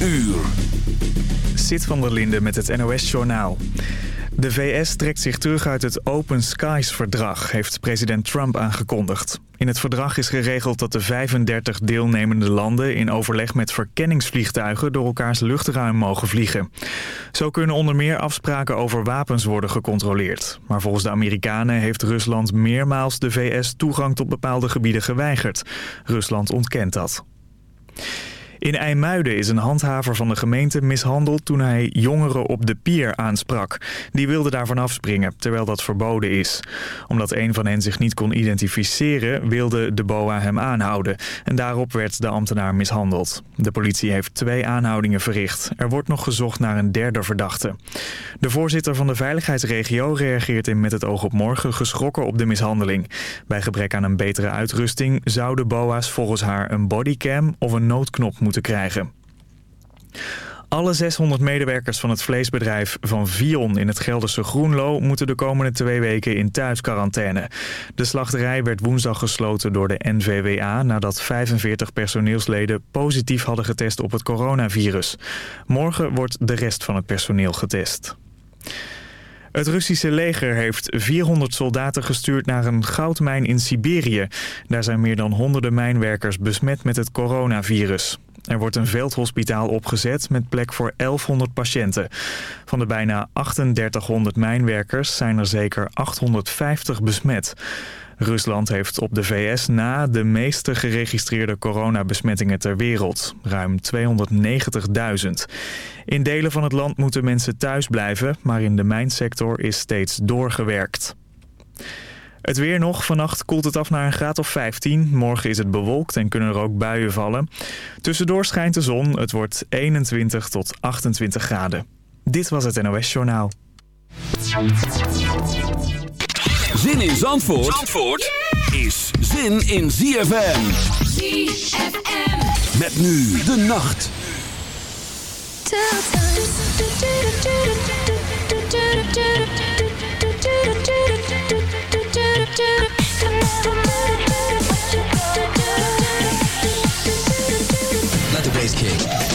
uur. Zit van der Linde met het NOS-journaal. De VS trekt zich terug uit het Open Skies-verdrag, heeft president Trump aangekondigd. In het verdrag is geregeld dat de 35 deelnemende landen in overleg met verkenningsvliegtuigen door elkaars luchtruim mogen vliegen. Zo kunnen onder meer afspraken over wapens worden gecontroleerd. Maar volgens de Amerikanen heeft Rusland meermaals de VS toegang tot bepaalde gebieden geweigerd. Rusland ontkent dat. In IJmuiden is een handhaver van de gemeente mishandeld toen hij jongeren op de pier aansprak. Die wilden daarvan afspringen, terwijl dat verboden is. Omdat een van hen zich niet kon identificeren, wilde de BOA hem aanhouden. En daarop werd de ambtenaar mishandeld. De politie heeft twee aanhoudingen verricht. Er wordt nog gezocht naar een derde verdachte. De voorzitter van de veiligheidsregio reageert in Met het oog op morgen geschrokken op de mishandeling. Bij gebrek aan een betere uitrusting zouden BOA's volgens haar een bodycam of een noodknop moeten krijgen. Alle 600 medewerkers van het vleesbedrijf Van Vion in het Gelderse Groenlo... moeten de komende twee weken in thuisquarantaine. De slachterij werd woensdag gesloten door de NVWA... nadat 45 personeelsleden positief hadden getest op het coronavirus. Morgen wordt de rest van het personeel getest. Het Russische leger heeft 400 soldaten gestuurd naar een goudmijn in Siberië. Daar zijn meer dan honderden mijnwerkers besmet met het coronavirus. Er wordt een veldhospitaal opgezet met plek voor 1100 patiënten. Van de bijna 3800 mijnwerkers zijn er zeker 850 besmet. Rusland heeft op de VS na de meeste geregistreerde coronabesmettingen ter wereld. Ruim 290.000. In delen van het land moeten mensen thuis blijven, maar in de mijnsector is steeds doorgewerkt. Het weer nog. Vannacht koelt het af naar een graad of 15. Morgen is het bewolkt en kunnen er ook buien vallen. Tussendoor schijnt de zon. Het wordt 21 tot 28 graden. Dit was het NOS Journaal. Zin in Zandvoort, Zandvoort is zin in ZFM. ZFM. Met nu de nacht. Let the bass kick.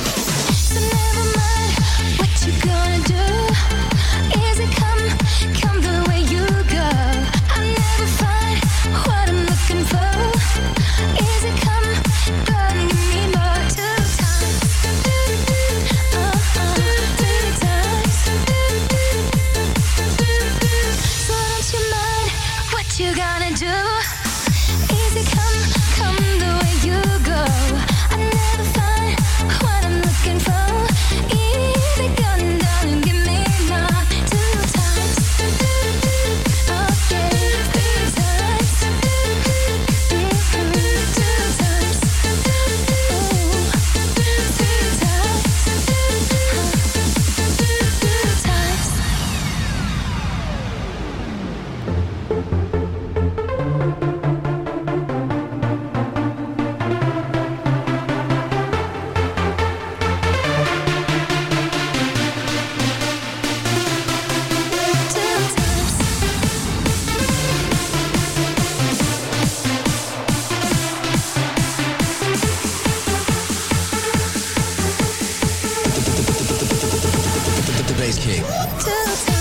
Bass kick.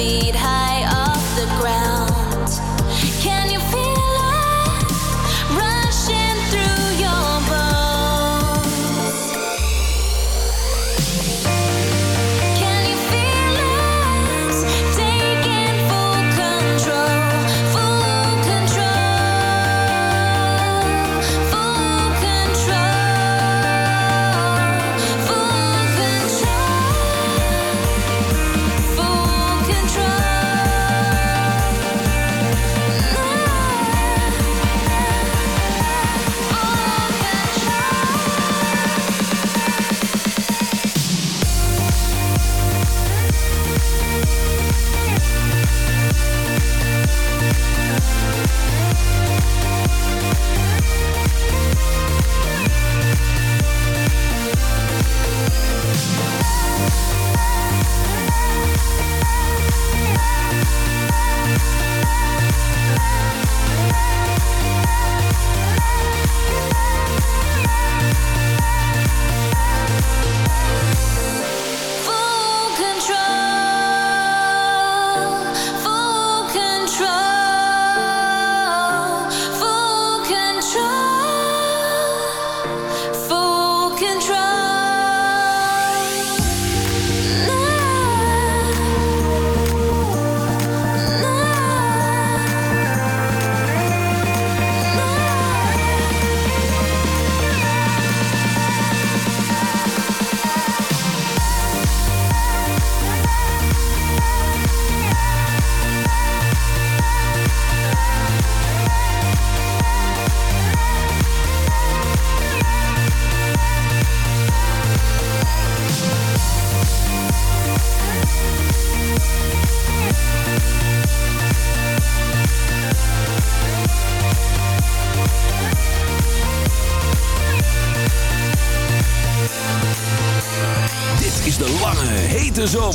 feet high.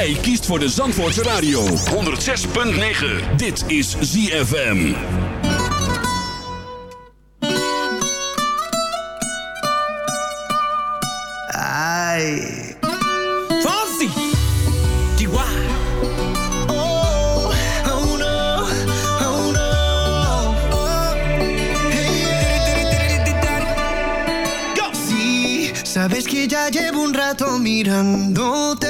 Jij kiest voor de Zandvoortse Radio. 106.9. Dit is ZFM. Ai. Sabes que ya llevo un rato mirándote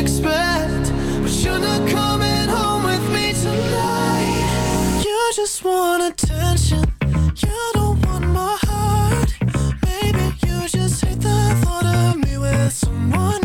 expect? But you're not coming home with me tonight. You just want attention. You don't want my heart. Maybe you just hate the thought of me with someone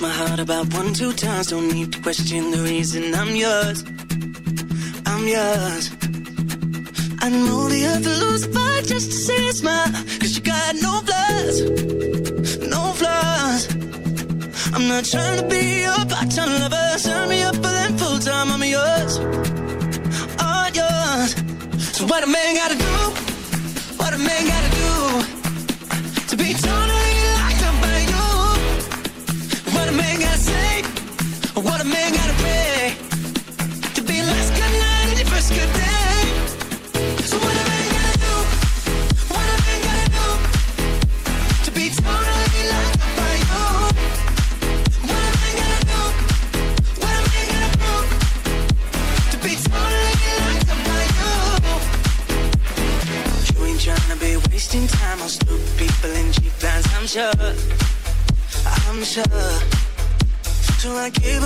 My heart about one, two times. Don't need to question the reason I'm yours. I'm yours. I know the other lose fight just to see a smile. Cause you got no flaws, no flaws. I'm not trying to be your part-time lover. Sign me up for them full-time. I'm yours, all yours. So what a man gotta do? What a man gotta do? I give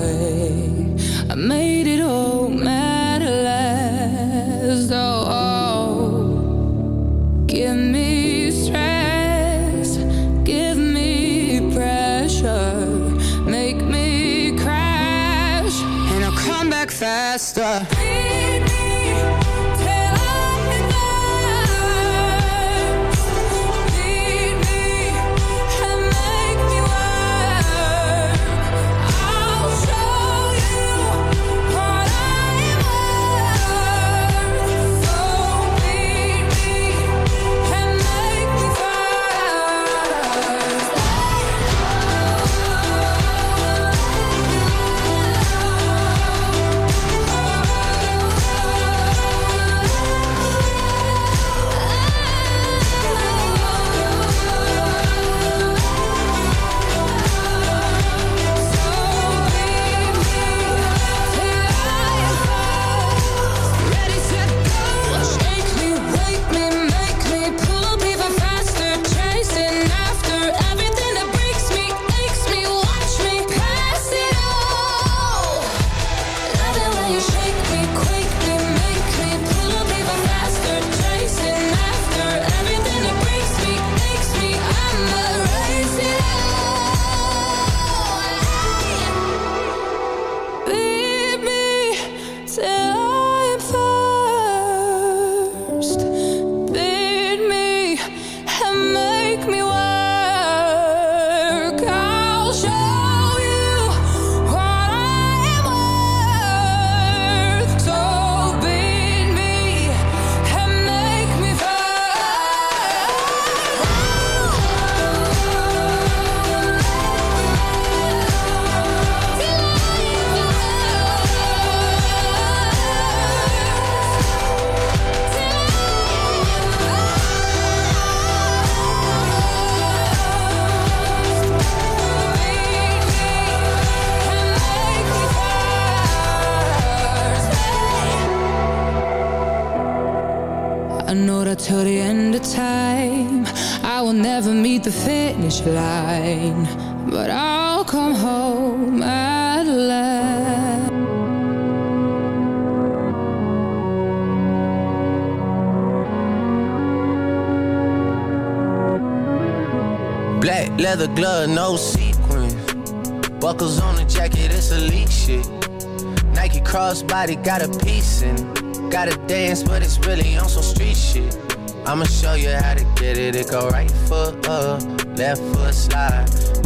come home at last. Black leather glove, no sequins. Buckles on the jacket, it's elite shit. Nike crossbody got a piece in it. Gotta dance, but it's really on some street shit. I'ma show you how to get it. It go right foot up, left foot slide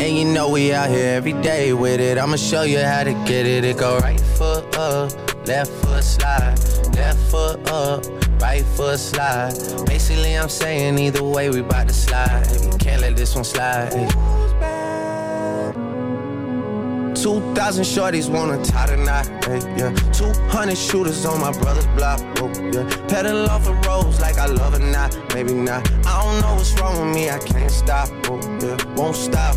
And you know we out here every day with it. I'ma show you how to get it. It go right foot up, left foot slide, left foot up, right foot slide. Basically, I'm saying either way, we bout to slide. Can't let this one slide. 2,000 shorties wanna tie knot, hey, yeah. 200 shooters on my brother's block, oh, yeah. Pedal off the roads like I love it not, maybe not. I don't know what's wrong with me, I can't stop, oh, yeah. Won't stop,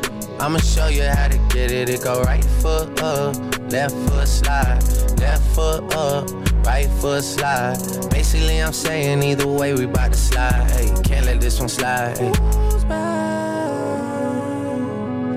I'ma show you how to get it. It go right foot up, left foot slide, left foot up, right foot slide. Basically, I'm saying either way, we bout to slide. Hey, can't let this one slide. Hey.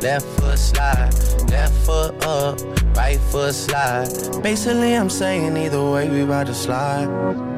left foot slide, left foot up, right foot slide. Basically, I'm saying either way, we about to slide.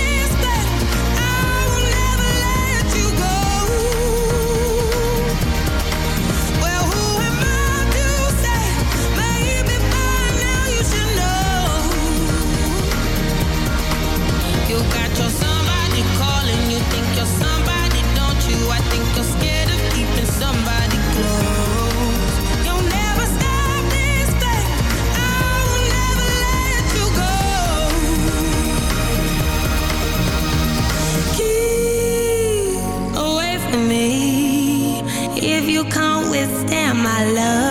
my love.